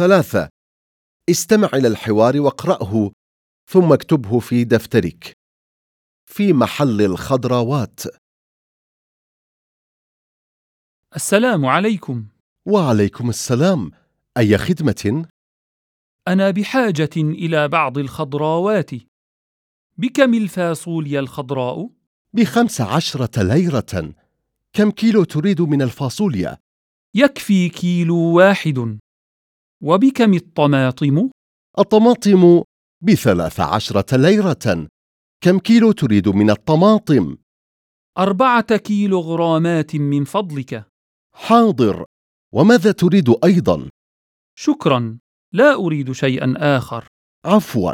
ثلاثة. استمع إلى الحوار واقرأه ثم اكتبه في دفترك. في محل الخضروات. السلام عليكم. وعليكم السلام. أي خدمة؟ أنا بحاجة إلى بعض الخضراوات بكم الفاصوليا الخضراء؟ بخمس عشرة ليرة. كم كيلو تريد من الفاصوليا؟ يكفي كيلو واحد. وبكم الطماطم؟ الطماطم بثلاث عشرة ليرة كم كيلو تريد من الطماطم؟ أربعة كيلو غرامات من فضلك حاضر وماذا تريد أيضا؟ شكرا لا أريد شيئا آخر عفوا